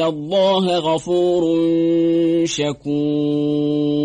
الله غفور شكور